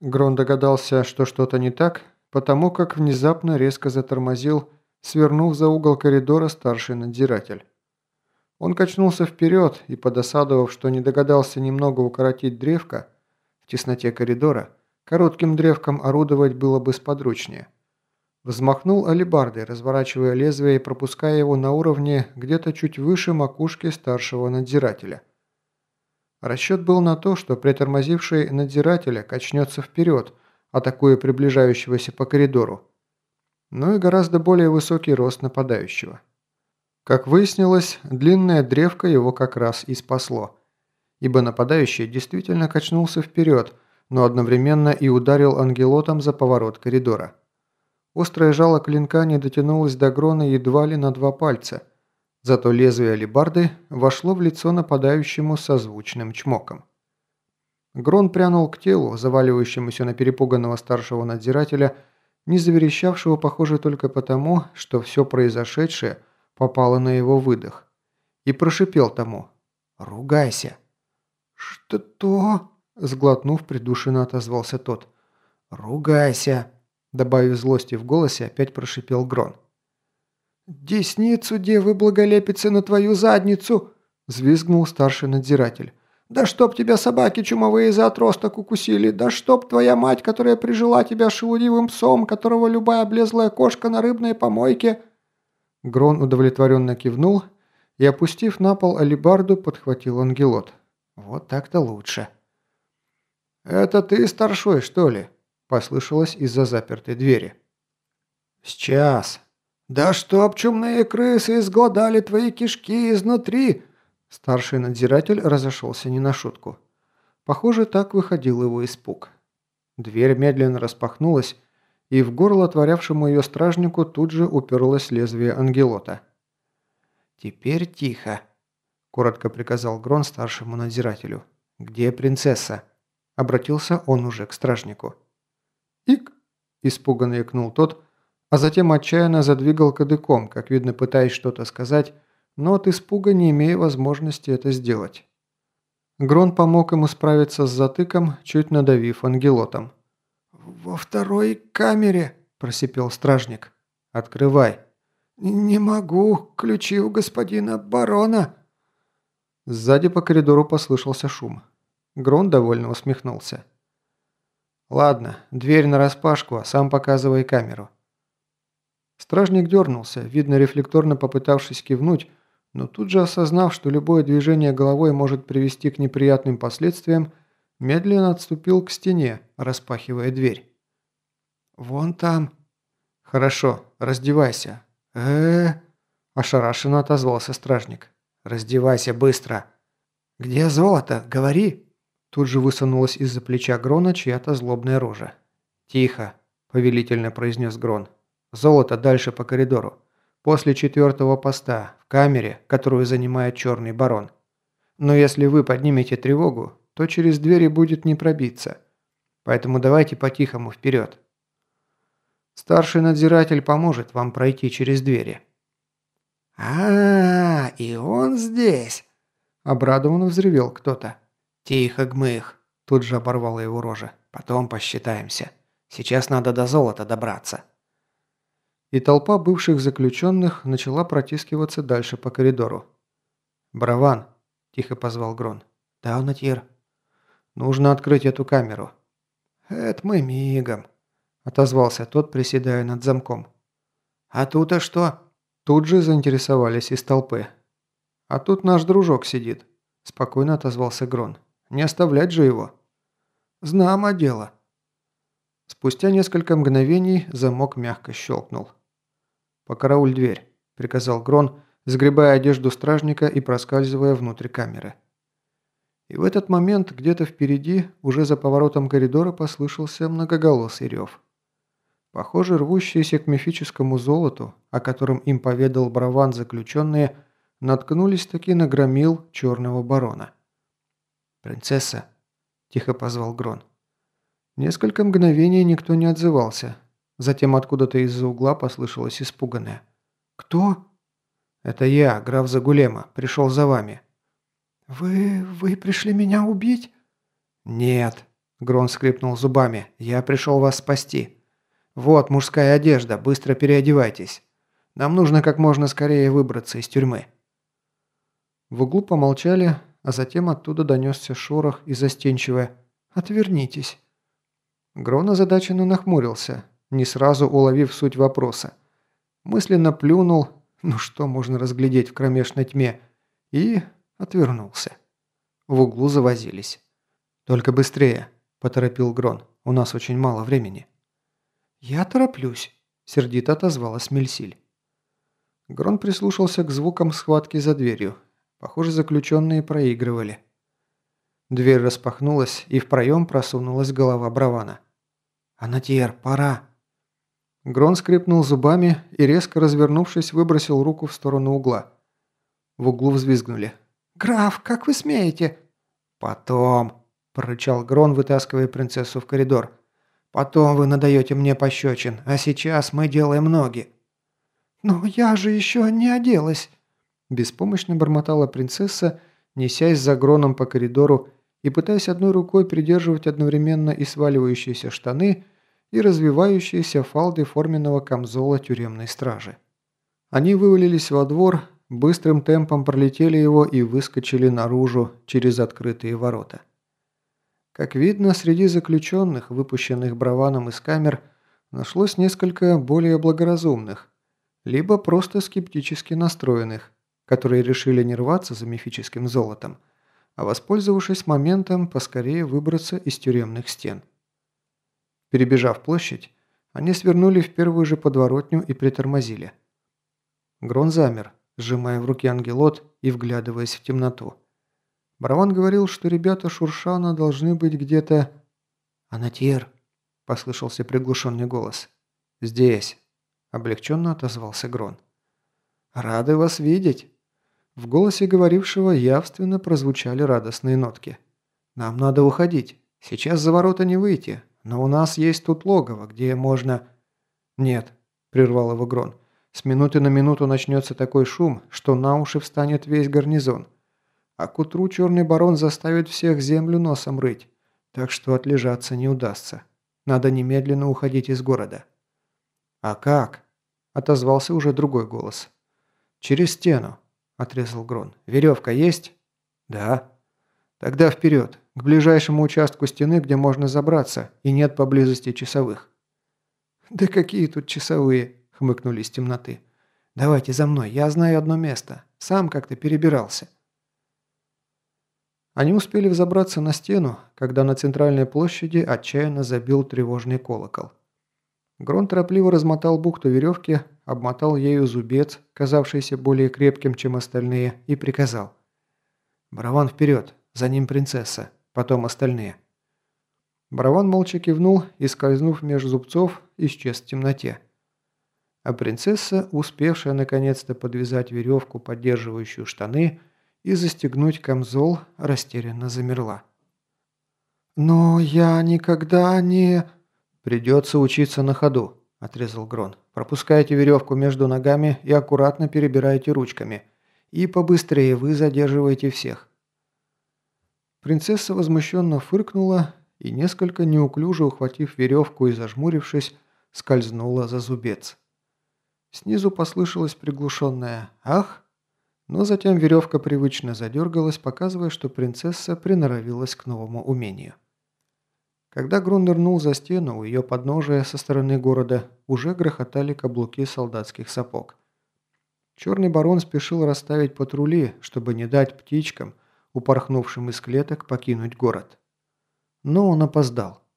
Грон догадался, что что-то не так, потому как внезапно резко затормозил, свернув за угол коридора старший надзиратель. Он качнулся вперед и, подосадовав, что не догадался немного укоротить древко, в тесноте коридора, коротким древком орудовать было бы сподручнее. Взмахнул алебардой, разворачивая лезвие и пропуская его на уровне где-то чуть выше макушки старшего надзирателя. Расчет был на то, что притормозивший надзирателя качнется вперед, атакуя приближающегося по коридору. Но и гораздо более высокий рост нападающего. Как выяснилось, длинная древко его как раз и спасло, ибо нападающий действительно качнулся вперед, но одновременно и ударил ангелотом за поворот коридора. Острое жало клинка не дотянулось до грона едва ли на два пальца – Зато лезвие алебарды вошло в лицо нападающему со звучным чмоком. Грон прянул к телу, заваливающемуся на перепуганного старшего надзирателя, не заверещавшего, похоже, только потому, что все произошедшее попало на его выдох, и прошипел тому «Ругайся». «Что-то?» – сглотнув, придушенно отозвался тот. «Ругайся», – добавив злости в голосе, опять прошипел Грон. «Десницу девы благолепицы на твою задницу!» – взвизгнул старший надзиратель. «Да чтоб тебя собаки чумовые за отросток укусили! Да чтоб твоя мать, которая прижила тебя шелудивым псом, которого любая облезлая кошка на рыбной помойке...» Грон удовлетворенно кивнул и, опустив на пол алибарду, подхватил ангелот. «Вот так-то лучше». «Это ты старшой, что ли?» – послышалось из-за запертой двери. «Сейчас», «Да чтоб чумные крысы изгладали твои кишки изнутри!» Старший надзиратель разошелся не на шутку. Похоже, так выходил его испуг. Дверь медленно распахнулась, и в горло отворявшему ее стражнику тут же уперлось лезвие ангелота. «Теперь тихо», – коротко приказал Грон старшему надзирателю. «Где принцесса?» – обратился он уже к стражнику. «Ик!» – испуганно икнул тот, а затем отчаянно задвигал кадыком, как видно пытаясь что-то сказать, но от испуга не имея возможности это сделать. Грон помог ему справиться с затыком, чуть надавив ангелотом. «Во второй камере», – просипел стражник. «Открывай». «Не могу, ключи у господина барона». Сзади по коридору послышался шум. Грон довольно усмехнулся. «Ладно, дверь нараспашку, а сам показывай камеру». Стражник дернулся, видно рефлекторно попытавшись кивнуть, но тут же осознав, что любое движение головой может привести к неприятным последствиям, медленно отступил к стене, распахивая дверь. «Вон там». «Хорошо, раздевайся». э, ошарашенно отозвался стражник. «Раздевайся быстро». «Где золото? Говори!» Тут же высунулась из-за плеча Грона чья-то злобная рожа. «Тихо», – повелительно произнес Грон. Золото дальше по коридору. После четвертого поста, в камере, которую занимает черный барон. Но если вы поднимете тревогу, то через двери будет не пробиться. Поэтому давайте по-тихому вперед. Старший надзиратель поможет вам пройти через двери. а, -а, -а и он здесь!» Обрадованно взревел кто-то. «Тихо, гмых!» Тут же оборвала его рожа. «Потом посчитаемся. Сейчас надо до золота добраться» и толпа бывших заключенных начала протискиваться дальше по коридору. «Браван!» – тихо позвал Грон. «Да, Натьер». «Нужно открыть эту камеру». «Это мы мигом», – отозвался тот, приседая над замком. «А тут-то что?» Тут же заинтересовались из толпы. «А тут наш дружок сидит», – спокойно отозвался Грон. «Не оставлять же его». «Знамо дело». Спустя несколько мгновений замок мягко щелкнул. «Покарауль дверь», – приказал Грон, сгребая одежду стражника и проскальзывая внутрь камеры. И в этот момент где-то впереди, уже за поворотом коридора, послышался многоголосый рев. Похоже, рвущиеся к мифическому золоту, о котором им поведал Браван заключенные, наткнулись таки на громил черного барона. «Принцесса», – тихо позвал Грон. Несколько мгновений никто не отзывался, Затем откуда-то из-за угла послышалось испуганное. «Кто?» «Это я, граф Загулема. Пришел за вами». «Вы... вы пришли меня убить?» «Нет», Грон скрипнул зубами. «Я пришел вас спасти. Вот мужская одежда, быстро переодевайтесь. Нам нужно как можно скорее выбраться из тюрьмы». В углу помолчали, а затем оттуда донесся шорох и застенчивое «Отвернитесь». Грон озадаченно нахмурился, не сразу уловив суть вопроса. Мысленно плюнул, ну что можно разглядеть в кромешной тьме, и отвернулся. В углу завозились. «Только быстрее», – поторопил Грон. «У нас очень мало времени». «Я тороплюсь», – сердито отозвалась Мельсиль. Грон прислушался к звукам схватки за дверью. Похоже, заключенные проигрывали. Дверь распахнулась, и в проем просунулась голова Бравана. «Анатьер, пора!» Грон скрипнул зубами и, резко развернувшись, выбросил руку в сторону угла. В углу взвизгнули. «Граф, как вы смеете?» «Потом!» – прорычал Грон, вытаскивая принцессу в коридор. «Потом вы надаете мне пощечин, а сейчас мы делаем ноги». «Но я же еще не оделась!» Беспомощно бормотала принцесса, несясь за Гроном по коридору и пытаясь одной рукой придерживать одновременно и сваливающиеся штаны, и развивающиеся фалды форменного камзола тюремной стражи. Они вывалились во двор, быстрым темпом пролетели его и выскочили наружу через открытые ворота. Как видно, среди заключенных, выпущенных Браваном из камер, нашлось несколько более благоразумных, либо просто скептически настроенных, которые решили не рваться за мифическим золотом, а воспользовавшись моментом, поскорее выбраться из тюремных стен. Перебежав площадь, они свернули в первую же подворотню и притормозили. Грон замер, сжимая в руке ангелот и вглядываясь в темноту. Бараван говорил, что ребята Шуршана должны быть где-то... «Анатьер», – послышался приглушенный голос. «Здесь», – облегченно отозвался Грон. «Рады вас видеть!» В голосе говорившего явственно прозвучали радостные нотки. «Нам надо уходить. Сейчас за ворота не выйти, но у нас есть тут логово, где можно...» «Нет», – прервал его Грон. «С минуты на минуту начнется такой шум, что на уши встанет весь гарнизон. А к утру черный барон заставит всех землю носом рыть, так что отлежаться не удастся. Надо немедленно уходить из города». «А как?» – отозвался уже другой голос. «Через стену отрезал Грон. «Веревка есть?» «Да». «Тогда вперед, к ближайшему участку стены, где можно забраться, и нет поблизости часовых». «Да какие тут часовые?» – хмыкнули из темноты. «Давайте за мной, я знаю одно место. Сам как-то перебирался». Они успели взобраться на стену, когда на центральной площади отчаянно забил тревожный колокол. Грон торопливо размотал бухту веревки, обмотал ею зубец, казавшийся более крепким, чем остальные, и приказал. «Бараван вперед, за ним принцесса, потом остальные». Бараван молча кивнул и, скользнув меж зубцов, исчез в темноте. А принцесса, успевшая наконец-то подвязать веревку, поддерживающую штаны, и застегнуть камзол, растерянно замерла. «Но я никогда не...» «Придется учиться на ходу», – отрезал Грон. «Пропускайте веревку между ногами и аккуратно перебирайте ручками. И побыстрее вы задерживаете всех». Принцесса возмущенно фыркнула и, несколько неуклюже ухватив веревку и зажмурившись, скользнула за зубец. Снизу послышалось приглушенное «Ах!», но затем веревка привычно задергалась, показывая, что принцесса приноровилась к новому умению. Когда Грун нырнул за стену, у ее подножия со стороны города уже грохотали каблуки солдатских сапог. Черный барон спешил расставить патрули, чтобы не дать птичкам, упорхнувшим из клеток, покинуть город. Но он опоздал.